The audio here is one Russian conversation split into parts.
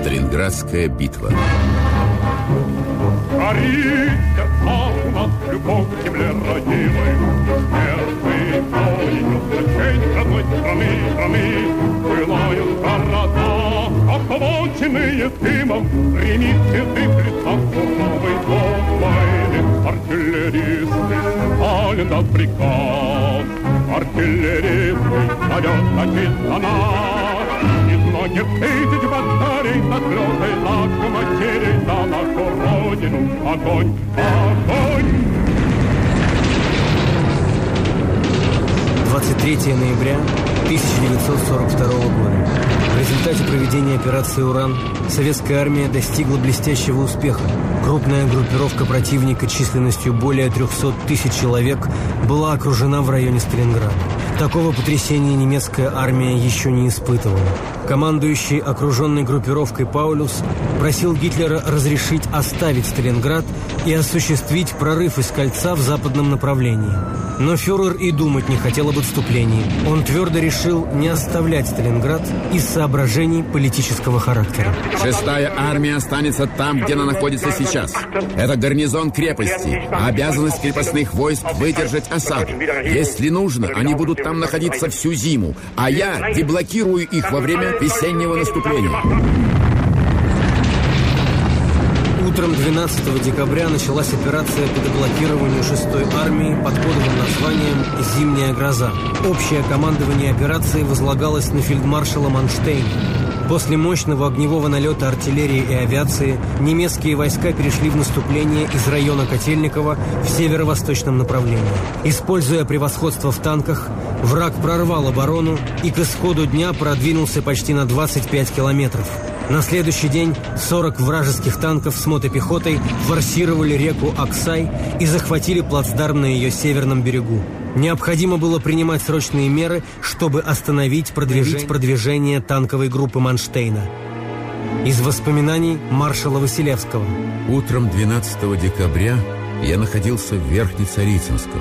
Сталинградская битва. Горит нас любовь к земле родимой. Первый бой, честь родной страны, страны, пылают города, охваченные дымом, гремит цветы в лицах суровый дом войны. Артиллеристы, Сталин дал приказ, артиллеристы, зовет таких на нас, многих тысяч батарей слезой лак матерей за нашу родину. Огонь, огонь! 23 ноября 1942 года. В результате проведения операции «Уран» советская армия достигла блестящего успеха. Крупная группировка противника численностью более 300 тысяч человек была окружена в районе Сталинграда. Такого потрясения немецкая армия еще не испытывала. Командующий окруженной группировкой Паулюс просил Гитлера разрешить оставить Сталинград и осуществить прорыв из кольца в западном направлении. Но фюрер и думать не хотел об отступлении. Он твердо решил не оставлять Сталинград из соображений политического характера. Шестая армия останется там, где она находится сейчас. Это гарнизон крепости, обязанность крепостных войск выдержать осаду. Если нужно, они будут там находиться всю зиму, а я деблокирую их во время весеннего наступления. Утром 12 декабря началась операция по деблокированию 6-й армии под кодовым названием «Зимняя гроза». Общее командование операции возлагалось на фельдмаршала Манштейна. После мощного огневого налета артиллерии и авиации немецкие войска перешли в наступление из района Котельникова в северо-восточном направлении. Используя превосходство в танках, враг прорвал оборону и к исходу дня продвинулся почти на 25 километров. На следующий день 40 вражеских танков с мотопехотой форсировали реку Аксай и захватили плацдарм на ее северном берегу. Необходимо было принимать срочные меры, чтобы остановить продвижение, продвижение танковой группы Манштейна. Из воспоминаний маршала Василевского. Утром 12 декабря я находился в Верхнецарицынском.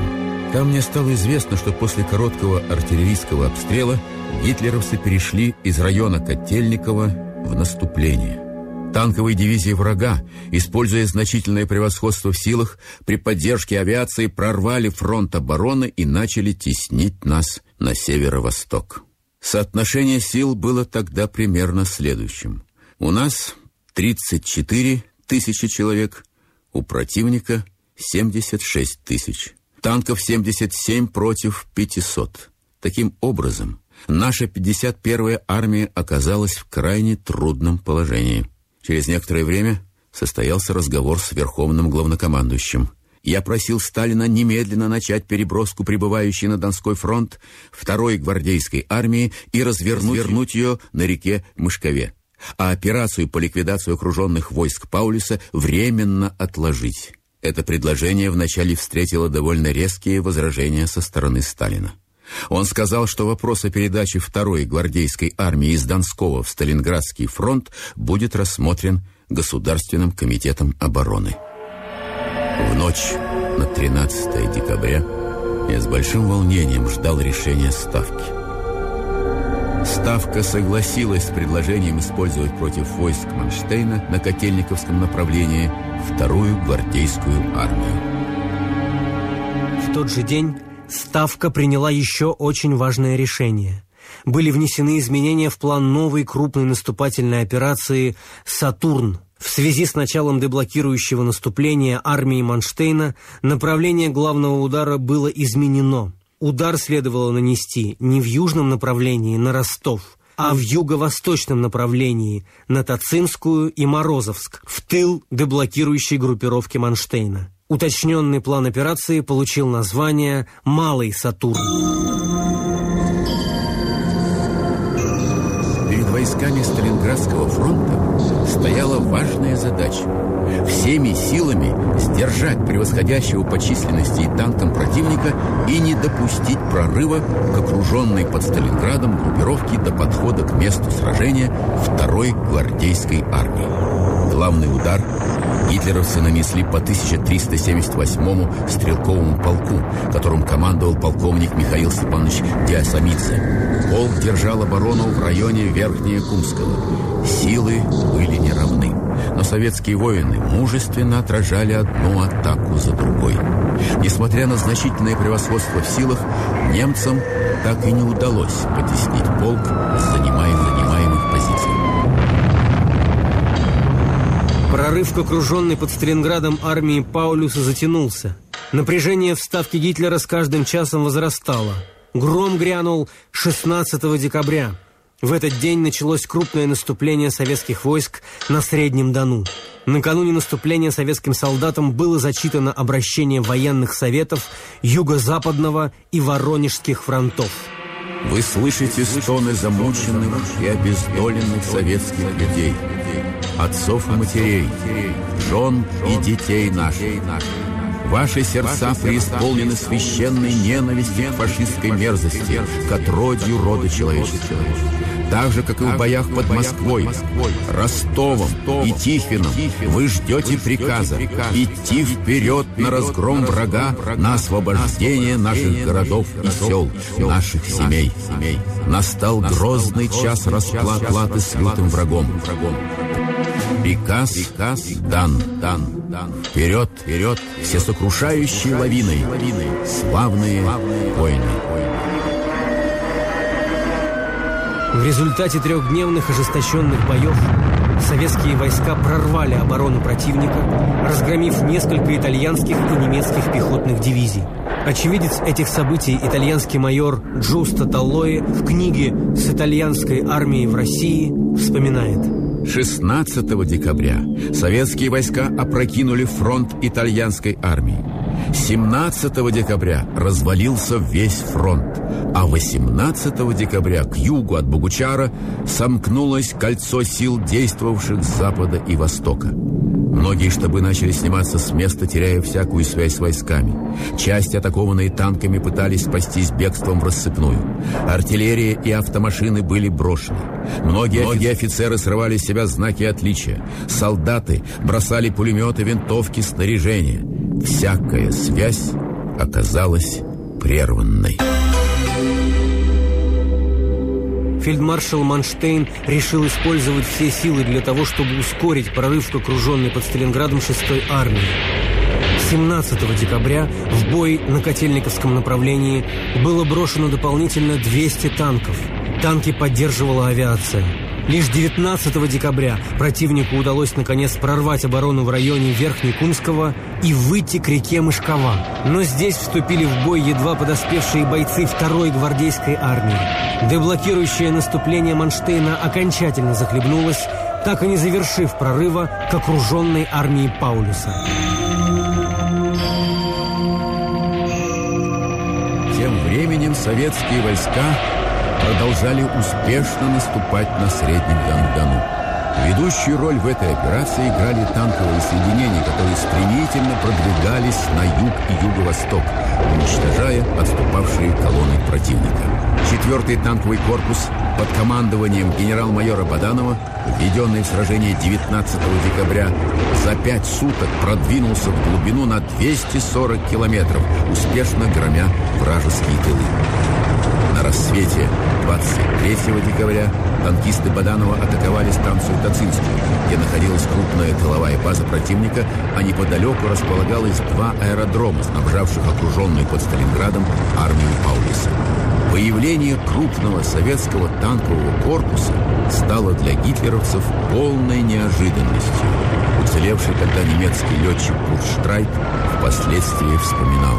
Там мне стало известно, что после короткого артиллерийского обстрела гитлеровцы перешли из района Котельникова в наступление. Танковые дивизии врага, используя значительное превосходство в силах, при поддержке авиации прорвали фронт обороны и начали теснить нас на северо-восток. Соотношение сил было тогда примерно следующим. У нас 34 тысячи человек, у противника 76 тысяч. Танков 77 против 500. Таким образом, наша 51-я армия оказалась в крайне трудном положении. Через некоторое время состоялся разговор с верховным главнокомандующим. Я просил Сталина немедленно начать переброску прибывающей на Донской фронт второй гвардейской армии и развернуть вернуть ее на реке Мышкове, а операцию по ликвидации окруженных войск Паулюса временно отложить. Это предложение вначале встретило довольно резкие возражения со стороны Сталина. Он сказал, что вопрос о передаче второй гвардейской армии из Донского в Сталинградский фронт будет рассмотрен Государственным комитетом обороны. В ночь на 13 декабря я с большим волнением ждал решения Ставки. Ставка согласилась с предложением использовать против войск Манштейна на Котельниковском направлении вторую гвардейскую армию. В тот же день Ставка приняла еще очень важное решение. Были внесены изменения в план новой крупной наступательной операции «Сатурн». В связи с началом деблокирующего наступления армии Манштейна направление главного удара было изменено. Удар следовало нанести не в южном направлении на Ростов, а в юго-восточном направлении на Тацинскую и Морозовск, в тыл деблокирующей группировки Манштейна. Уточненный план операции получил название «Малый Сатурн». войсками Сталинградского фронта стояла важная задача – всеми силами сдержать превосходящего по численности и танкам противника и не допустить прорыва к окруженной под Сталинградом группировке до подхода к месту сражения второй гвардейской армии. Главный удар гитлеровцы нанесли по 1378-му стрелковому полку, которым командовал полковник Михаил Степанович Диасамидзе. Полк держал оборону в районе Верхнее Кумского. Силы были неравны, но советские воины мужественно отражали одну атаку за другой. Несмотря на значительное превосходство в силах, немцам так и не удалось потеснить полк с занимаемых Прорыв к окруженной под Сталинградом армии Паулюса затянулся. Напряжение в ставке Гитлера с каждым часом возрастало. Гром грянул 16 декабря. В этот день началось крупное наступление советских войск на Среднем Дону. Накануне наступления советским солдатам было зачитано обращение военных советов Юго-Западного и Воронежских фронтов. Вы слышите стоны замученных и обездоленных советских людей, отцов и матерей, жен и детей наших. Ваши сердца преисполнены священной ненависти к фашистской мерзости, к отродью рода человеческого. Так же, как и в боях под Москвой, Ростовом и Тихвином, вы ждете приказа идти вперед на разгром врага, на освобождение наших городов и сел, наших семей. Настал грозный час расплаты с лютым врагом. Приказ, приказ дан, дан, дан. Вперед, вперед, всесокрушающей лавиной, славные войны. В результате трехдневных ожесточенных боев советские войска прорвали оборону противника, разгромив несколько итальянских и немецких пехотных дивизий. Очевидец этих событий, итальянский майор Джусто Таллои в книге «С итальянской армией в России» вспоминает. 16 декабря советские войска опрокинули фронт итальянской армии. 17 декабря развалился весь фронт, а 18 декабря к югу от Богучара сомкнулось кольцо сил, действовавших с запада и востока. Многие штабы начали сниматься с места, теряя всякую связь с войсками. Части, атакованные танками, пытались спастись бегством в рассыпную. Артиллерия и автомашины были брошены. Многие, Многие офицеры срывали с себя знаки отличия. Солдаты бросали пулеметы, винтовки, снаряжение. Всякая связь оказалась прерванной. Фельдмаршал Манштейн решил использовать все силы для того, чтобы ускорить прорыв к окруженной под Сталинградом 6-й армии. 17 декабря в бой на Котельниковском направлении было брошено дополнительно 200 танков. Танки поддерживала авиация. Лишь 19 декабря противнику удалось наконец прорвать оборону в районе Верхнекумского и выйти к реке Мышкова. Но здесь вступили в бой едва подоспевшие бойцы второй гвардейской армии. Деблокирующее наступление Манштейна окончательно захлебнулось, так и не завершив прорыва к окруженной армии Паулюса. Тем временем советские войска продолжали успешно наступать на Среднем Дону. Ведущую роль в этой операции играли танковые соединения, которые стремительно продвигались на юг и юго-восток, уничтожая отступавшие колонны противника. Четвертый танковый корпус под командованием генерал-майора Баданова, введенный в сражение 19 декабря, за пять суток продвинулся в глубину на 240 километров, успешно громя вражеские тылы. На рассвете 23 декабря танкисты Баданова атаковали станцию Тацинскую, где находилась крупная тыловая база противника, а неподалеку располагалось два аэродрома, снабжавших окруженную под Сталинградом армию Паулиса. Появление крупного советского танкового корпуса стало для гитлеровцев полной неожиданностью. Уцелевший тогда немецкий летчик Курштрайк впоследствии вспоминал.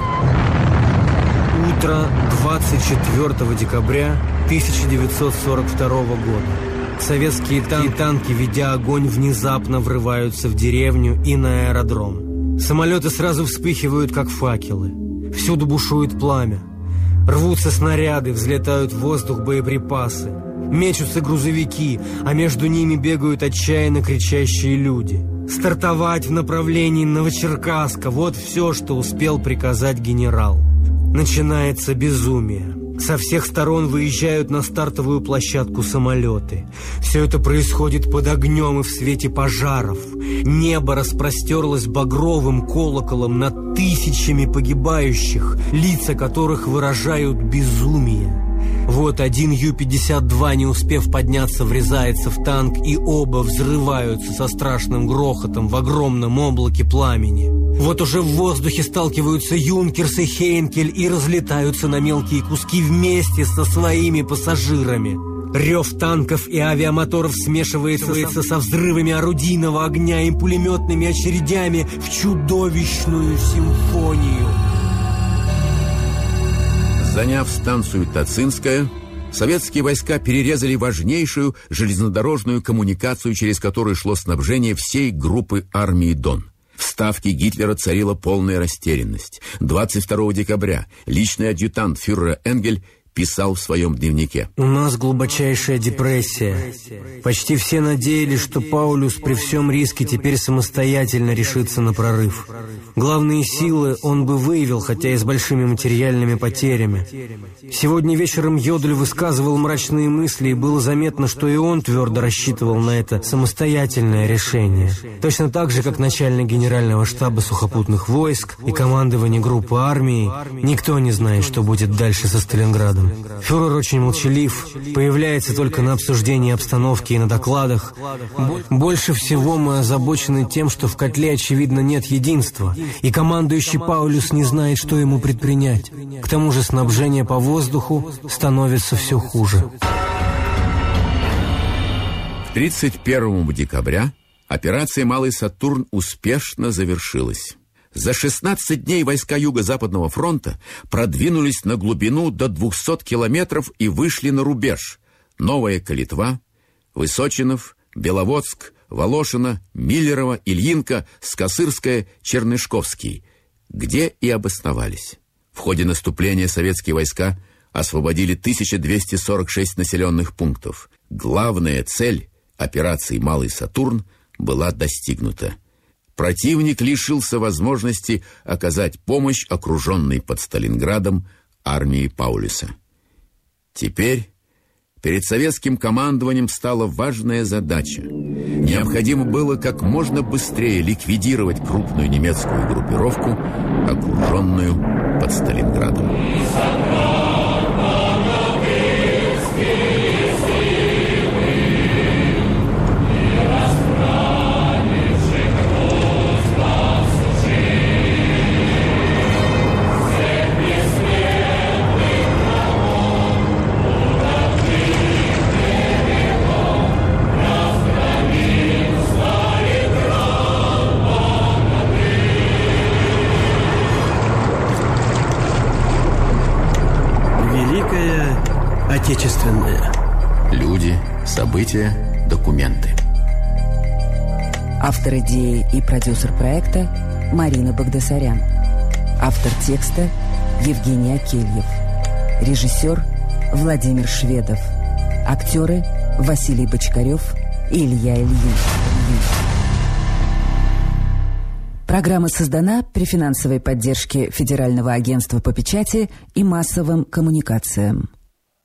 Утро 24 декабря 1942 года. Советские танки, танки, ведя огонь, внезапно врываются в деревню и на аэродром. Самолеты сразу вспыхивают, как факелы. Всюду бушует пламя. Рвутся снаряды, взлетают в воздух боеприпасы. Мечутся грузовики, а между ними бегают отчаянно кричащие люди. Стартовать в направлении Новочеркасска – вот все, что успел приказать генерал. Начинается безумие. Со всех сторон выезжают на стартовую площадку самолеты. Все это происходит под огнем и в свете пожаров. Небо распростерлось багровым колоколом над тысячами погибающих, лица которых выражают безумие. Вот один Ю-52, не успев подняться, врезается в танк, и оба взрываются со страшным грохотом в огромном облаке пламени. Вот уже в воздухе сталкиваются Юнкерс и Хейнкель и разлетаются на мелкие куски вместе со своими пассажирами. Рев танков и авиамоторов смешивается со взрывами орудийного огня и пулеметными очередями в чудовищную симфонию. Заняв станцию Тацинская, советские войска перерезали важнейшую железнодорожную коммуникацию, через которую шло снабжение всей группы армии «Дон». В ставке Гитлера царила полная растерянность. 22 декабря личный адъютант фюрера Энгель писал в своем дневнике. «У нас глубочайшая депрессия. Почти все надеялись, что Паулюс при всем риске теперь самостоятельно решится на прорыв. Главные силы он бы выявил, хотя и с большими материальными потерями. Сегодня вечером Йодль высказывал мрачные мысли, и было заметно, что и он твердо рассчитывал на это самостоятельное решение. Точно так же, как начальник генерального штаба сухопутных войск и командование группы армии, никто не знает, что будет дальше со Сталинградом. Фюрер очень молчалив, появляется только на обсуждении обстановки и на докладах. Больше всего мы озабочены тем, что в котле, очевидно, нет единства, и командующий Паулюс не знает, что ему предпринять. К тому же снабжение по воздуху становится все хуже. 31 декабря операция «Малый Сатурн» успешно завершилась. За 16 дней войска Юго-Западного фронта продвинулись на глубину до 200 километров и вышли на рубеж. Новая Калитва, Высочинов, Беловодск, Волошина, Миллерово, Ильинка, Скосырская, Чернышковский, где и обосновались. В ходе наступления советские войска освободили 1246 населенных пунктов. Главная цель операции «Малый Сатурн» была достигнута. Противник лишился возможности оказать помощь окруженной под Сталинградом армии Паулюса. Теперь перед советским командованием стала важная задача. Необходимо было как можно быстрее ликвидировать крупную немецкую группировку, окруженную под Сталинградом. Автор идеи и продюсер проекта Марина Багдасарян. Автор текста Евгений Акельев. Режиссер Владимир Шведов. Актеры Василий Бочкарев и Илья Ильич. Программа создана при финансовой поддержке Федерального агентства по печати и массовым коммуникациям.